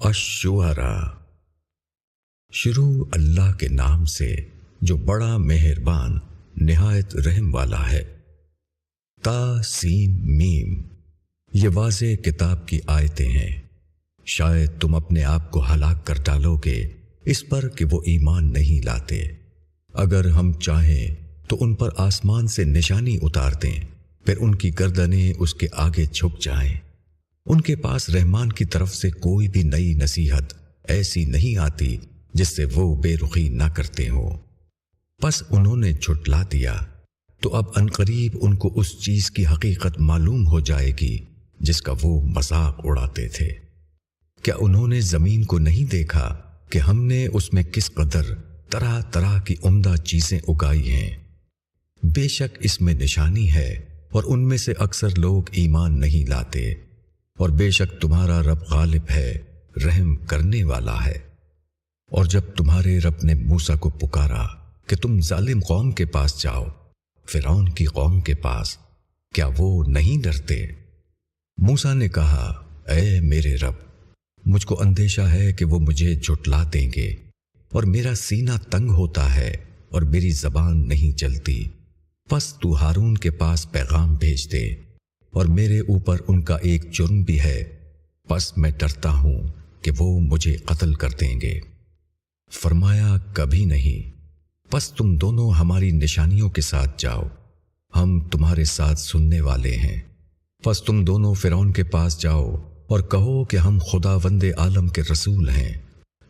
اشعرا شروع اللہ کے نام سے جو بڑا مہربان، نہایت رحم والا ہے۔ تا، سین، میم، یہ واضح کتاب کی آیتیں ہیں۔ شاید تم اپنے آپ کو ہلاک کر ڈالو گے، اس پر کہ وہ ایمان نہیں لاتے۔ اگر ہم چاہیں تو ان پر آسمان سے نشانی اتار دیں، پھر ان کی گردنیں اس کے آگے چھپ جائیں۔ ان کے پاس رحمان کی طرف سے کوئی بھی نئی نصیحت ایسی نہیں آتی جس سے وہ بے رخی نہ کرتے ہوں۔ بس انہوں نے چھٹلا دیا۔ تو اب انقریب ان کو اس چیز کی حقیقت معلوم ہو جائے گی جس کا وہ مذاق اڑاتے تھے۔ کیا انہوں نے زمین کو نہیں دیکھا کہ ہم نے اس میں کس قدر طرح طرح کی عمدہ چیزیں اگائی ہیں؟ بے شک اس میں نشانی ہے اور ان میں سے اکثر لوگ ایمان نہیں لاتے۔ اور بے شک تمہارا رب غالب ہے، رحم کرنے والا ہے۔ اور جب تمہارے رب نے موسا کو پکارا کہ تم ظالم قوم کے پاس جاؤ، فرعون کی قوم کے پاس، کیا وہ نہیں ڈرتے؟ موسا نے کہا، اے میرے رب، مجھ کو اندیشہ ہے کہ وہ مجھے جھٹلا دیں گے، اور میرا سینہ تنگ ہوتا ہے اور میری زبان نہیں چلتی۔ بس تو ہارون کے پاس پیغام بھیج دے۔ اور میرے اوپر ان کا ایک جرم بھی ہے۔ بس میں ڈرتا ہوں کہ وہ مجھے قتل کر دیں گے۔ فرمایا، کبھی نہیں۔ بس تم دونوں ہماری نشانیوں کے ساتھ جاؤ۔ ہم تمہارے ساتھ سننے والے ہیں۔ بس تم دونوں فرعون کے پاس جاؤ اور کہو کہ ہم خدا وند عالم کے رسول ہیں،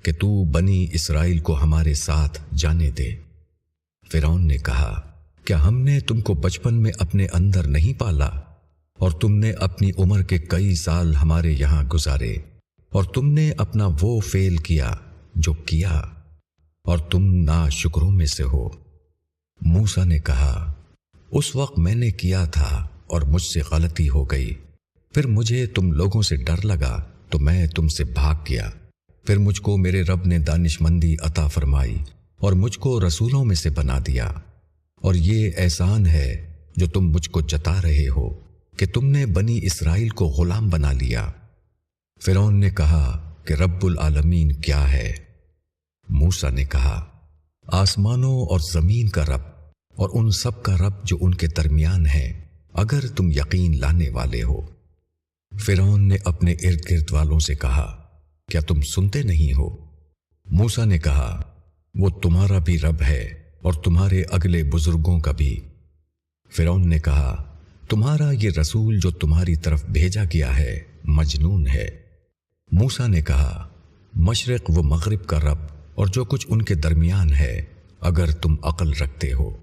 کہ تو بنی اسرائیل کو ہمارے ساتھ جانے دے۔ فرعون نے کہا، کیا ہم نے تم کو بچپن میں اپنے اندر نہیں پالا؟ اور تم نے اپنی عمر کے کئی سال ہمارے یہاں گزارے، اور تم نے اپنا وہ فیل کیا جو کیا، اور تم نا شکروں میں سے ہو۔ موسا نے کہا، اس وقت میں نے کیا تھا اور مجھ سے غلطی ہو گئی۔ پھر مجھے تم لوگوں سے ڈر لگا، تو میں تم سے بھاگ گیا۔ پھر مجھ کو میرے رب نے دانش مندی عطا فرمائی اور مجھ کو رسولوں میں سے بنا دیا۔ اور یہ احسان ہے جو تم مجھ کو جتا رہے ہو۔ کہ تم نے بنی اسرائیل کو غلام بنا لیا۔ فرون نے کہا کہ رب العالمین کیا ہے؟ موسا نے کہا، آسمانوں اور زمین کا رب اور ان سب کا رب جو ان کے درمیان ہے، اگر تم یقین لانے والے ہو۔ فرون نے اپنے ارد گرد والوں سے کہا، کیا تم سنتے نہیں ہو؟ موسا نے کہا، وہ تمہارا بھی رب ہے اور تمہارے اگلے بزرگوں کا بھی۔ فرون نے کہا تمہارا یہ رسول جو تمہاری طرف بھیجا گیا ہے مجنون ہے۔ موسا نے کہا، مشرق و مغرب کا رب اور جو کچھ ان کے درمیان ہے، اگر تم عقل رکھتے ہو۔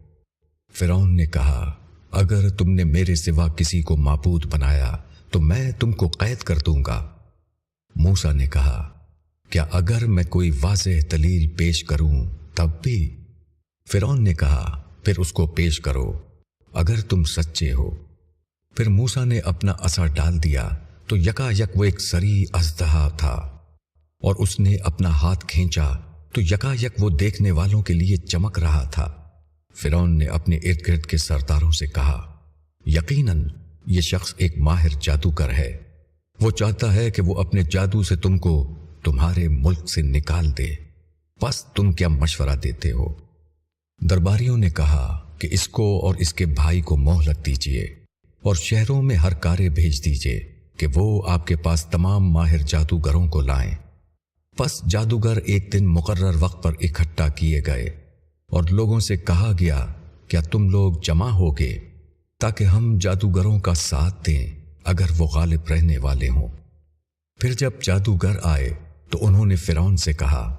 فرعون نے کہا، اگر تم نے میرے سوا کسی کو معبود بنایا، تو میں تم کو قید کر دوں گا۔ موسا نے کہا، کیا اگر میں کوئی واضح دلیل پیش کروں، تب بھی۔ فرعون نے کہا، پھر اس کو پیش کرو۔ اگر تم سچے ہو پھر موسا نے اپنا اثر ڈال دیا تو یکا یک وہ ایک سری ازدہا تھا اور اس نے اپنا ہاتھ کھینچا تو یکا یک وہ دیکھنے والوں کے لیے چمک رہا تھا۔ فرون نے اپنے ارد گرد کے سرداروں سے کہا، یقیناً یہ شخص ایک ماہر جادوگر ہے۔ وہ چاہتا ہے کہ وہ اپنے جادو سے تم کو تمہارے ملک سے نکال دے۔ بس تم کیا مشورہ دیتے ہو؟ درباریوں نے کہا کہ اس کو اور اس کے بھائی کو مہلت دیجیے اور شہروں میں ہر کارے بھیج دیجیے کہ وہ آپ کے پاس تمام ماہر جادوگروں کو لائیں۔ بس جادوگر ایک دن مقرر وقت پر اکٹھا کیے گئے اور لوگوں سے کہا گیا، کیا تم لوگ جمع ہو گے تاکہ ہم جادوگروں کا ساتھ دیں اگر وہ غالب رہنے والے ہوں؟ پھر جب جادوگر آئے تو انہوں نے فرعون سے کہا،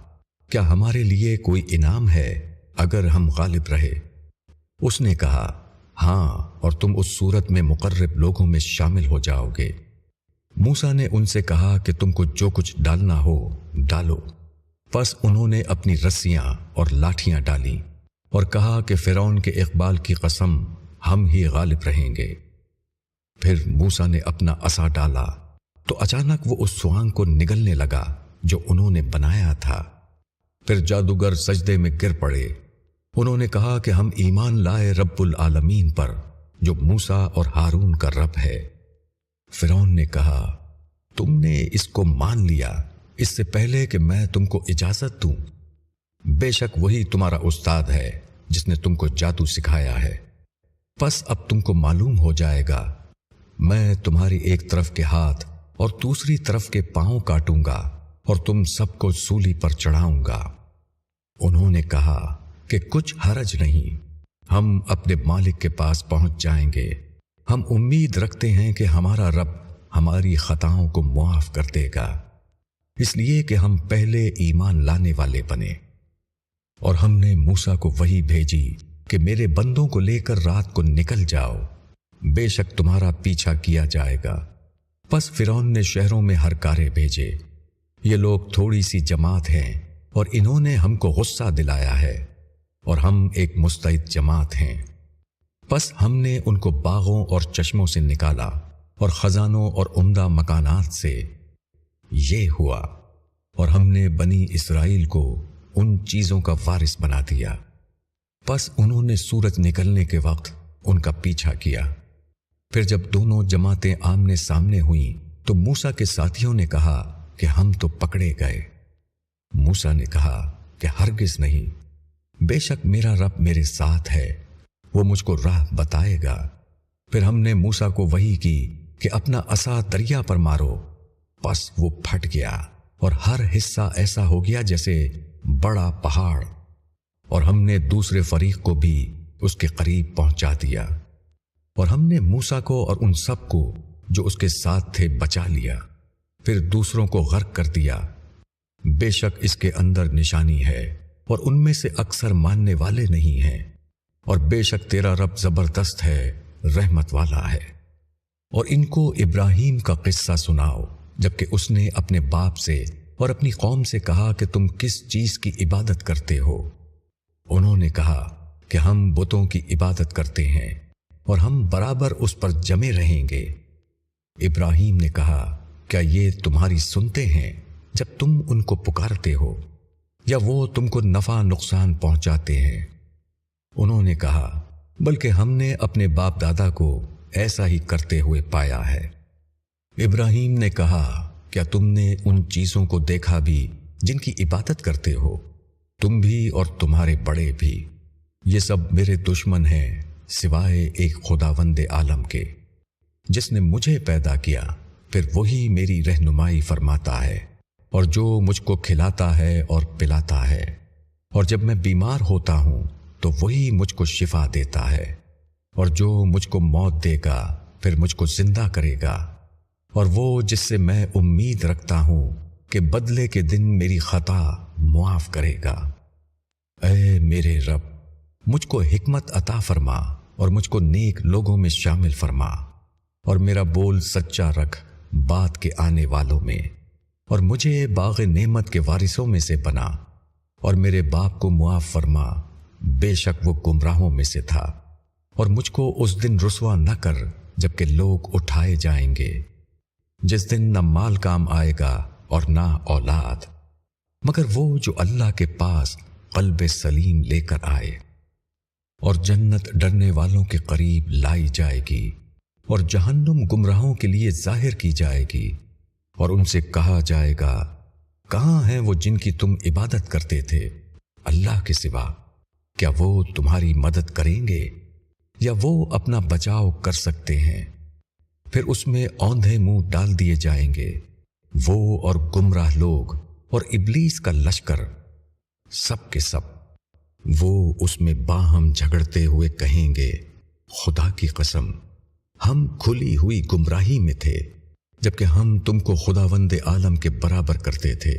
کیا ہمارے لیے کوئی انعام ہے اگر ہم غالب رہے؟ اس نے کہا ہاں اور تم اس صورت میں مقرب لوگوں میں شامل ہو جاؤ گے۔ موسا نے ان سے کہا کہ تم کو جو کچھ ڈالنا ہو، ڈالو۔ بس انہوں نے اپنی رسیاں اور لاٹیاں ڈالی اور کہا کہ فرعون کے اقبال کی قسم، ہم ہی غالب رہیں گے۔ پھر موسا نے اپنا اصا ڈالا تو اچانک وہ اس سوانگ کو نگلنے لگا جو انہوں نے بنایا تھا۔ پھر جادوگر سجدے میں گر پڑے۔ انہوں نے کہا کہ ہم ایمان لائے رب العالمین پر۔ جو موسا اور ہارون کا رب ہے۔ فرون نے کہا، تم نے اس کو مان لیا۔ اس سے پہلے کہ میں تم کو اجازت دوں، بے شک وہی تمہارا استاد ہے جس نے تم کو جادو سکھایا ہے۔ بس اب تم کو معلوم ہو جائے گا، میں تمہاری ایک طرف کے ہاتھ اور دوسری طرف کے پاؤں کاٹوں گا اور تم سب کو سولی پر چڑھاؤں گا۔ انہوں نے کہا کہ کچھ حرج نہیں۔ ہم اپنے مالک کے پاس پہنچ جائیں گے۔ ہم امید رکھتے ہیں کہ ہمارا رب ہماری خطاؤں کو معاف کر دے گا۔ اس لیے کہ ہم پہلے ایمان لانے والے بنے۔ اور ہم نے موسا کو وہی بھیجی کہ میرے بندوں کو لے کر رات کو نکل جاؤ۔ بے شک تمہارا پیچھا کیا جائے گا۔ بس فرون نے شہروں میں ہر کارے بھیجے۔ یہ لوگ تھوڑی سی جماعت ہیں اور انہوں نے ہم کو غصہ دلایا ہے۔ اور ہم ایک مستعد جماعت ہیں۔ بس ہم نے ان کو باغوں اور چشموں سے نکالا اور خزانوں اور عمدہ مکانات سے یہ ہوا اور ہم نے بنی اسرائیل کو ان چیزوں کا وارث بنا دیا۔ بس انہوں نے سورج نکلنے کے وقت ان کا پیچھا کیا۔ پھر جب دونوں جماعتیں آمنے سامنے ہوئیں تو موسا کے ساتھیوں نے کہا کہ ہم تو پکڑے گئے۔ موسا نے کہا کہ ہرگز نہیں۔ بے شک میرا رب میرے ساتھ ہے، وہ مجھ کو راہ بتائے گا۔ پھر ہم نے موسا کو وہی کی کہ اپنا اصا دریا پر مارو۔ پس وہ پھٹ گیا اور ہر حصہ ایسا ہو گیا جیسے بڑا پہاڑ۔ اور ہم نے دوسرے فریق کو بھی اس کے قریب پہنچا دیا۔ اور ہم نے موسا کو اور ان سب کو جو اس کے ساتھ تھے بچا لیا۔ پھر دوسروں کو غرق کر دیا۔ بے شک اس کے اندر نشانی ہے۔ اور ان میں سے اکثر ماننے والے نہیں ہیں۔ اور بے شک تیرا رب زبردست ہے، رحمت والا ہے۔ اور ان کو ابراہیم کا قصہ سناؤ، جبکہ اس نے اپنے باپ سے اور اپنی قوم سے کہا کہ تم کس چیز کی عبادت کرتے ہو۔ انہوں نے کہا کہ ہم بتوں کی عبادت کرتے ہیں اور ہم برابر اس پر جمے رہیں گے۔ ابراہیم نے کہا، کیا یہ تمہاری سنتے ہیں جب تم ان کو پکارتے ہو؟ یا وہ تم کو نفع نقصان پہنچاتے ہیں۔ انہوں نے کہا، بلکہ ہم نے اپنے باپ دادا کو ایسا ہی کرتے ہوئے پایا ہے۔ ابراہیم نے کہا، کیا تم نے ان چیزوں کو دیکھا بھی جن کی عبادت کرتے ہو؟ تم بھی اور تمہارے بڑے بھی۔ یہ سب میرے دشمن ہیں، سوائے ایک خدا وند عالم کے۔ جس نے مجھے پیدا کیا، پھر وہی میری رہنمائی فرماتا ہے۔ اور جو مجھ کو کھلاتا ہے اور پلاتا ہے۔ اور جب میں بیمار ہوتا ہوں، تو وہی مجھ کو شفا دیتا ہے۔ اور جو مجھ کو موت دے گا، پھر مجھ کو زندہ کرے گا۔ اور وہ جس سے میں امید رکھتا ہوں کہ بدلے کے دن میری خطا معاف کرے گا۔ اے میرے رب، مجھ کو حکمت عطا فرما اور مجھ کو نیک لوگوں میں شامل فرما۔ اور میرا بول سچا رکھ بات کے آنے والوں میں۔ اور مجھے باغ نعمت کے وارثوں میں سے بنا اور میرے باپ کو معاف فرما، بے شک وہ گمراہوں میں سے تھا۔ اور مجھ کو اس دن رسوا نہ کر جبکہ لوگ اٹھائے جائیں گے۔ جس دن نہ مال کام آئے گا اور نہ اولاد، مگر وہ جو اللہ کے پاس قلب سلیم لے کر آئے۔ اور جنت ڈرنے والوں کے قریب لائی جائے گی، اور جہنم گمراہوں کے لیے ظاہر کی جائے گی۔ اور ان سے کہا جائے گا، کہاں ہیں وہ جن کی تم عبادت کرتے تھے؟ اللہ کے سوا۔ کیا وہ تمہاری مدد کریں گے؟ یا وہ اپنا بچاؤ کر سکتے ہیں؟ پھر اس میں اوندھے منہ ڈال دیے جائیں گے۔ وہ اور گمراہ لوگ اور ابلیس کا لشکر، سب کے سب۔ وہ اس میں باہم جھگڑتے ہوئے کہیں گے، خدا کی قسم، ہم کھلی ہوئی گمراہی میں تھے۔ جبکہ ہم تم کو خدا وند عالم کے برابر کرتے تھے،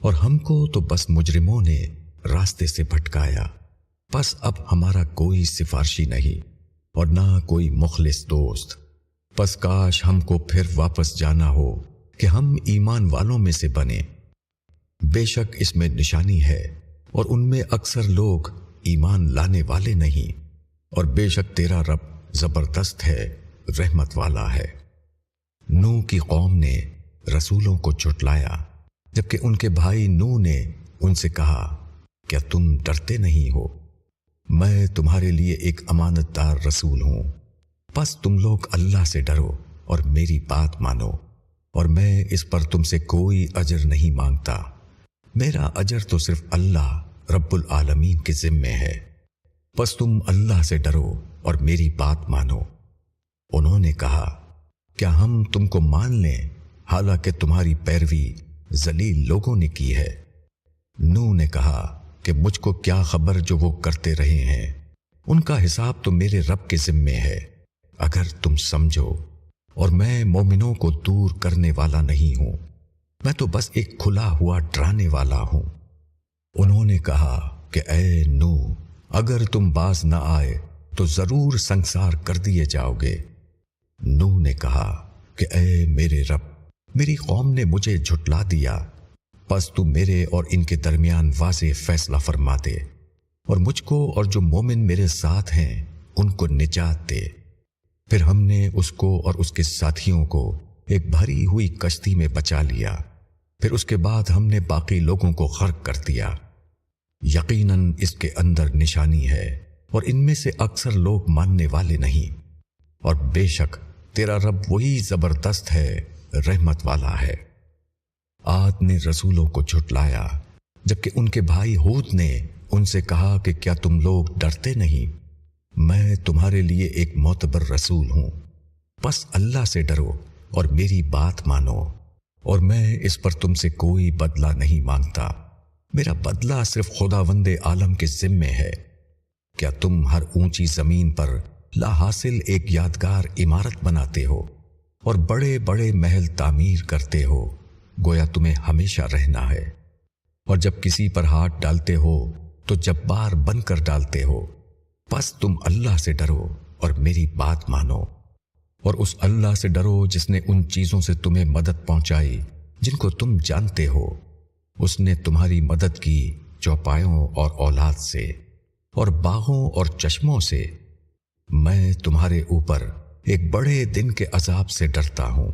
اور ہم کو تو بس مجرموں نے راستے سے بھٹکایا۔ بس اب ہمارا کوئی سفارشی نہیں، اور نہ کوئی مخلص دوست۔ بس کاش ہم کو پھر واپس جانا ہو کہ ہم ایمان والوں میں سے بنے بے شک اس میں نشانی ہے، اور ان میں اکثر لوگ ایمان لانے والے نہیں۔ اور بے شک تیرا رب زبردست ہے، رحمت والا ہے۔ نو کی قوم نے رسولوں کو چٹلایا، جبکہ ان کے بھائی نو نے ان سے کہا، کیا تم ڈرتے نہیں ہو؟ میں تمہارے لیے ایک امانت دار رسول ہوں۔ بس تم لوگ اللہ سے ڈرو اور میری بات مانو، اور میں اس پر تم سے کوئی اجر نہیں مانگتا۔ میرا اجر تو صرف اللہ رب العالمین کے ذمے ہے۔ بس تم اللہ سے ڈرو اور میری بات مانو۔ انہوں نے کہا کیا ہم تم کو مان لیں؟ حالانکہ تمہاری پیروی ذلیل لوگوں نے کی ہے۔ نو نے کہا کہ مجھ کو کیا خبر جو وہ کرتے رہے ہیں؟ ان کا حساب تو میرے رب کے ذمے ہے۔ اگر تم سمجھو، اور میں مومنوں کو دور کرنے والا نہیں ہوں، میں تو بس ایک کھلا ہوا ڈرانے والا ہوں۔ انہوں نے کہا کہ اے نو اگر تم باز نہ آئے تو ضرور سنسار کر دیے جاؤ گے۔ نو نے کہا کہ اے میرے رب، میری قوم نے مجھے جھٹلا دیا۔ بس تو میرے اور ان کے درمیان واضح فیصلہ فرما دے اور مجھ کو اور جو مومن میرے ساتھ ہیں، ان کو نجات دے۔ پھر ہم نے اس کو اور اس کے ساتھیوں کو ایک بھری ہوئی کشتی میں بچا لیا۔ پھر اس کے بعد ہم نے باقی لوگوں کو غرق کر دیا۔ یقیناً اس کے اندر نشانی ہے اور ان میں سے اکثر لوگ ماننے والے نہیں۔ اور بے شک تیرا رب وہی زبردست ہے، رحمت والا ہے۔ آد نے رسولوں کو جھٹلایا، جبکہ ان کے بھائی ہود نے ان سے کہا کہ کیا تم لوگ ڈرتے نہیں؟ میں تمہارے لیے ایک معتبر رسول ہوں۔ بس اللہ سے ڈرو اور میری بات مانو، اور میں اس پر تم سے کوئی بدلہ نہیں مانگتا۔ میرا بدلہ صرف خدا وند عالم کے ذمے ہے۔ کیا تم ہر اونچی زمین پر لا حاصل ایک یادگار عمارت بناتے ہو اور بڑے بڑے محل تعمیر کرتے ہو، گویا تمہیں ہمیشہ رہنا ہے۔ اور جب کسی پر ہاتھ ڈالتے ہو، تو جب بار بن کر ڈالتے ہو۔ بس تم اللہ سے ڈرو اور میری بات مانو۔ اور اس اللہ سے ڈرو جس نے ان چیزوں سے تمہیں مدد پہنچائی، جن کو تم جانتے ہو۔ اس نے تمہاری مدد کی چوپایوں اور اولاد سے، اور باغوں اور چشموں سے۔ میں تمہارے اوپر ایک بڑے دن کے عذاب سے ڈرتا ہوں۔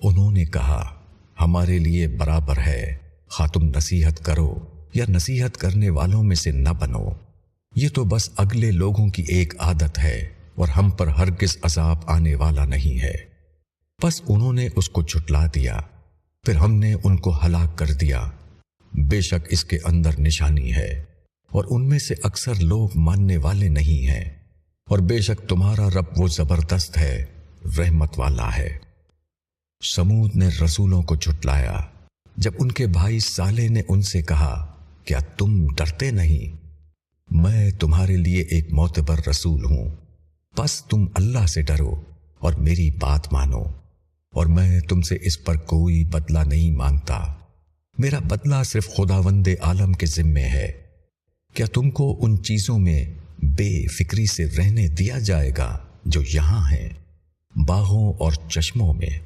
انہوں نے کہا، ہمارے لیے برابر ہے۔ ہاں، خاتم نصیحت کرو یا نصیحت کرنے والوں میں سے نہ بنو۔ یہ تو بس اگلے لوگوں کی ایک عادت ہے اور ہم پر ہرگز عذاب آنے والا نہیں ہے۔ بس انہوں نے اس کو چھٹلا دیا۔ پھر ہم نے ان کو ہلاک کر دیا۔ بے شک اس کے اندر نشانی ہے اور ان میں سے اکثر لوگ ماننے والے نہیں ہیں۔ اور بے شک تمہارا رب وہ زبردست ہے، رحمت والا ہے۔ سمود نے رسولوں کو جھٹلایا۔ جب ان کے بھائی سالے نے ان سے کہا، کیا تم ڈرتے نہیں؟ میں تمہارے لیے ایک معتبر رسول ہوں۔ بس تم اللہ سے ڈرو اور میری بات مانو۔ اور میں تم سے اس پر کوئی بدلہ نہیں مانگتا۔ میرا بدلہ صرف خدا وند عالم کے ذمے ہے۔ کیا تم کو ان چیزوں میں بے فکری سے رہنے دیا جائے گا جو یہاں ہیں، باغوں اور چشموں میں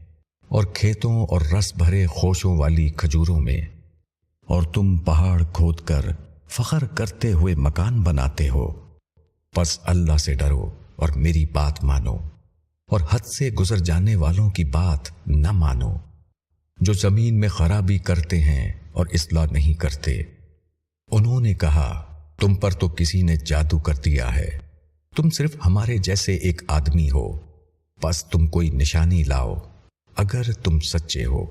اور کھیتوں اور رس بھرے خوشوں والی کھجوروں میں۔ اور تم پہاڑ کھود کر فخر کرتے ہوئے مکان بناتے ہو۔ پس اللہ سے ڈرو اور میری بات مانو۔ اور حد سے گزر جانے والوں کی بات نہ مانو۔ جو زمین میں خرابی کرتے ہیں اور اصلاح نہیں کرتے۔ انہوں نے کہا تم پر تو کسی نے جادو کر دیا ہے۔ تم صرف ہمارے جیسے ایک آدمی ہو۔ بس تم کوئی نشانی لاؤ۔ اگر تم سچے ہو۔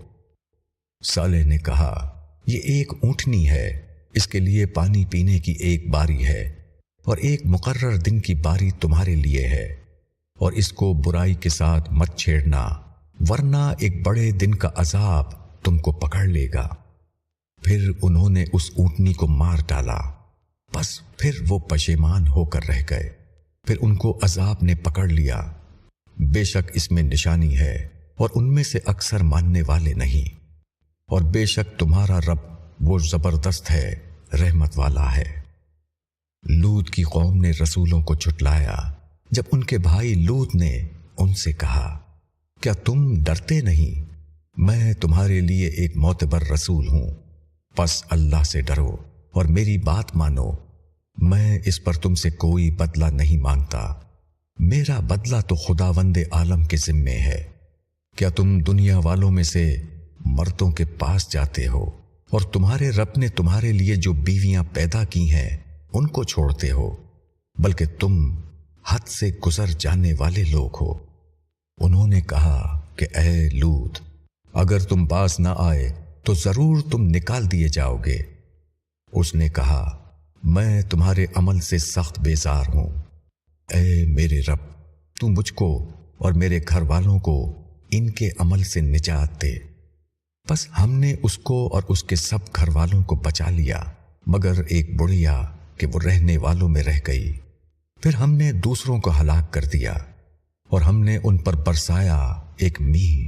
سالے نے کہا، یہ ایک اونٹنی ہے۔ اس کے لیے پانی پینے کی ایک باری ہے۔ اور ایک مقرر دن کی باری تمہارے لیے ہے۔ اور اس کو برائی کے ساتھ مت چھیڑنا، ورنہ ایک بڑے دن کا عذاب تم کو پکڑ لے گا۔ پھر انہوں نے اس اونٹنی کو مار ڈالا۔ بس پھر وہ پشیمان ہو کر رہ گئے۔ پھر ان کو عذاب نے پکڑ لیا۔ بے شک اس میں نشانی ہے اور ان میں سے اکثر ماننے والے نہیں۔ اور بے شک تمہارا رب وہ زبردست ہے، رحمت والا ہے۔ لوت کی قوم نے رسولوں کو چھٹلایا جب ان کے بھائی لوت نے ان سے کہا، کیا تم ڈرتے نہیں؟ میں تمہارے لیے ایک معتبر رسول ہوں۔ پس اللہ سے ڈرو اور میری بات مانو۔ میں اس پر تم سے کوئی بدلہ نہیں مانگتا۔ میرا بدلہ تو خدا وند عالم کے ذمے ہے۔ کیا تم دنیا والوں میں سے مردوں کے پاس جاتے ہو اور تمہارے رب نے تمہارے لیے جو بیویاں پیدا کی ہیں، ان کو چھوڑتے ہو، بلکہ تم حد سے گزر جانے والے لوگ ہو۔ انہوں نے کہا کہ اے لوت، اگر تم پاس نہ آئے تو ضرور تم نکال دیے جاؤ گے۔ اس نے کہا میں تمہارے عمل سے سخت بیزار ہوں۔ اے میرے رب، تو مجھ کو اور میرے گھر والوں کو ان کے عمل سے نجات دے۔ بس ہم نے اس کو اور اس کے سب گھر والوں کو بچا لیا، مگر ایک بڑھیا کہ وہ رہنے والوں میں رہ گئی۔ پھر ہم نے دوسروں کو ہلاک کر دیا، اور ہم نے ان پر برسایا ایک می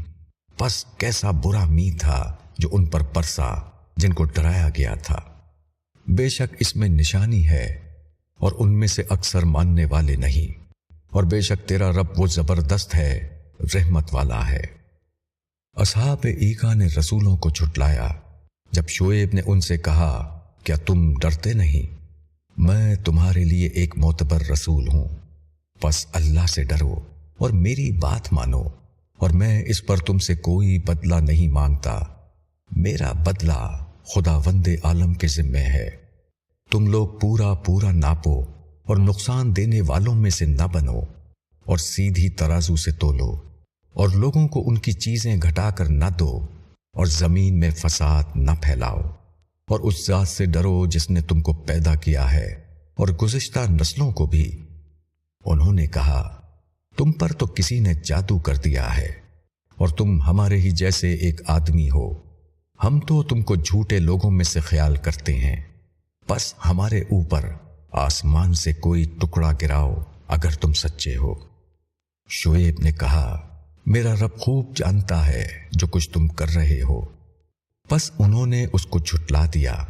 بس کیسا برا می تھا جو ان پر برسا، جن کو ڈرایا گیا تھا۔ بے شک اس میں نشانی ہے اور ان میں سے اکثر ماننے والے نہیں۔ اور بے شک تیرا رب وہ زبردست ہے، رحمت والا ہے۔ اصحاب ایکا نے رسولوں کو چھٹلایا جب شعیب نے ان سے کہا، کیا تم ڈرتے نہیں؟ میں تمہارے لیے ایک معتبر رسول ہوں۔ بس اللہ سے ڈرو اور میری بات مانو۔ اور میں اس پر تم سے کوئی بدلہ نہیں مانگتا۔ میرا بدلہ خدا وند عالم کے ذمے ہے۔ تم لوگ پورا پورا ناپو اور نقصان دینے والوں میں سے نہ بنو اور سیدھی ترازو سے تولو اور لوگوں کو ان کی چیزیں گھٹا کر نہ دو اور زمین میں فساد نہ پھیلاؤ اور اس ذات سے ڈرو جس نے تم کو پیدا کیا ہے اور گزشتہ نسلوں کو بھی۔ انہوں نے کہا، تم پر تو کسی نے جادو کر دیا ہے اور تم ہمارے ہی جیسے ایک آدمی ہو۔ ہم تو تم کو جھوٹے لوگوں میں سے خیال کرتے ہیں۔ بس ہمارے اوپر آسمان سے کوئی ٹکڑا گراؤ اگر تم سچے ہو۔ شعیب نے کہا، میرا رب خوب جانتا ہے جو کچھ تم کر رہے ہو۔ بس انہوں نے اس کو چھٹلا دیا۔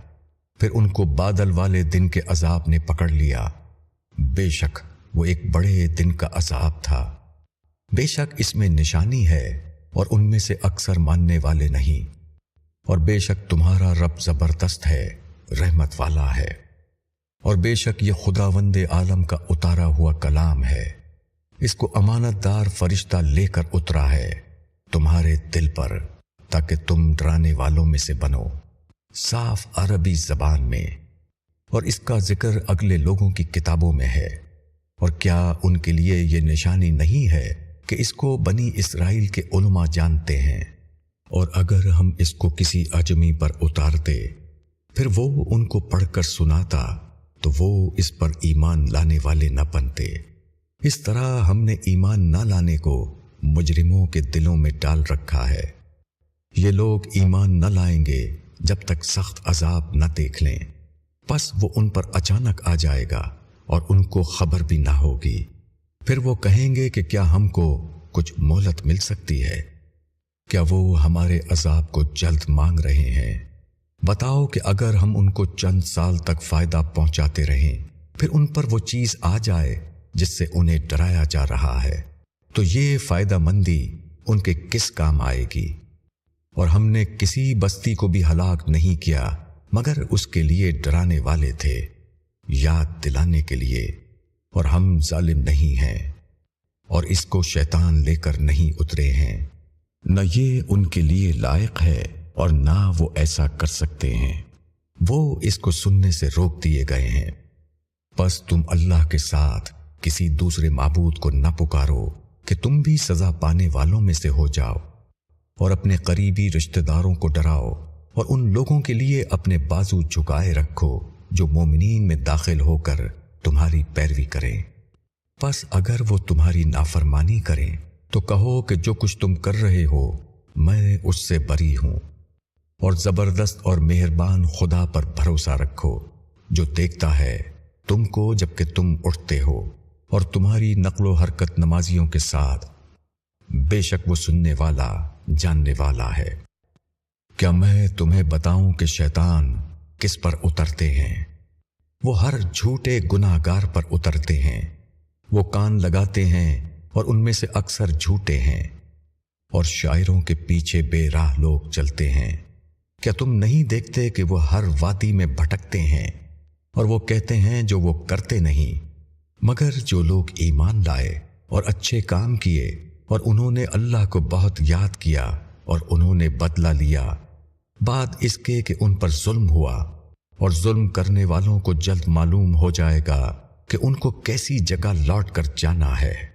پھر ان کو بادل والے دن کے عذاب نے پکڑ لیا۔ بے شک وہ ایک بڑے دن کا عذاب تھا۔ بے شک اس میں نشانی ہے اور ان میں سے اکثر ماننے والے نہیں۔ اور بے شک تمہارا رب زبردست ہے، رحمت والا ہے۔ اور بے شک یہ خدا وند عالم کا اتارا ہوا کلام ہے۔ اس کو امانت دار فرشتہ لے کر اترا ہے تمہارے دل پر، تاکہ تم ڈرانے والوں میں سے بنو۔ صاف عربی زبان میں۔ اور اس کا ذکر اگلے لوگوں کی کتابوں میں ہے۔ اور کیا ان کے لیے یہ نشانی نہیں ہے کہ اس کو بنی اسرائیل کے علماء جانتے ہیں؟ اور اگر ہم اس کو کسی اجمی پر اتارتے، پھر وہ ان کو پڑھ کر سناتا تو وہ اس پر ایمان لانے والے نہ بنتے۔ اس طرح ہم نے ایمان نہ لانے کو مجرموں کے دلوں میں ڈال رکھا ہے۔ یہ لوگ ایمان نہ لائیں گے جب تک سخت عذاب نہ دیکھ لیں۔ بس وہ ان پر اچانک آ جائے گا اور ان کو خبر بھی نہ ہوگی۔ پھر وہ کہیں گے کہ کیا ہم کو کچھ مہلت مل سکتی ہے؟ کیا وہ ہمارے عذاب کو جلد مانگ رہے ہیں؟ بتاؤ کہ اگر ہم ان کو چند سال تک فائدہ پہنچاتے رہیں، پھر ان پر وہ چیز آ جائے جس سے انہیں ڈرایا جا رہا ہے۔ تو یہ فائدہ مندی ان کے کس کام آئے گی؟ اور ہم نے کسی بستی کو بھی ہلاک نہیں کیا، مگر اس کے لیے ڈرانے والے تھے، یاد دلانے کے لیے، اور ہم ظالم نہیں ہیں، اور اس کو شیطان لے کر نہیں اترے ہیں۔ نہ یہ ان کے لیے لائق ہے اور نہ وہ ایسا کر سکتے ہیں۔ وہ اس کو سننے سے روک دیے گئے ہیں۔ بس تم اللہ کے ساتھ کسی دوسرے معبود کو نہ پکارو کہ تم بھی سزا پانے والوں میں سے ہو جاؤ اور اپنے قریبی رشتہ داروں کو ڈراؤ اور ان لوگوں کے لیے اپنے بازو جھکائے رکھو جو مومنین میں داخل ہو کر تمہاری پیروی کریں۔ بس اگر وہ تمہاری نافرمانی کریں تو کہو کہ جو کچھ تم کر رہے ہو، میں اس سے بری ہوں۔ اور زبردست اور مہربان خدا پر بھروسہ رکھو، جو دیکھتا ہے تم کو جبکہ تم اٹھتے ہو، اور تمہاری نقل و حرکت نمازیوں کے ساتھ بے شک وہ سننے والا، جاننے والا ہے۔ کیا میں تمہیں بتاؤں کہ شیطان کس پر اترتے ہیں؟ وہ ہر جھوٹے گناہ گار پر اترتے ہیں۔ وہ کان لگاتے ہیں اور ان میں سے اکثر جھوٹے ہیں اور شاعروں کے پیچھے بے راہ لوگ چلتے ہیں۔ کیا تم نہیں دیکھتے کہ وہ ہر وادی میں بھٹکتے ہیں اور وہ کہتے ہیں جو وہ کرتے نہیں، مگر جو لوگ ایمان لائے اور اچھے کام کیے اور انہوں نے اللہ کو بہت یاد کیا اور انہوں نے بدلہ لیا۔ بات اس کے کہ ان پر ظلم ہوا اور ظلم کرنے والوں کو جلد معلوم ہو جائے گا کہ ان کو کیسی جگہ لوٹ کر جانا ہے۔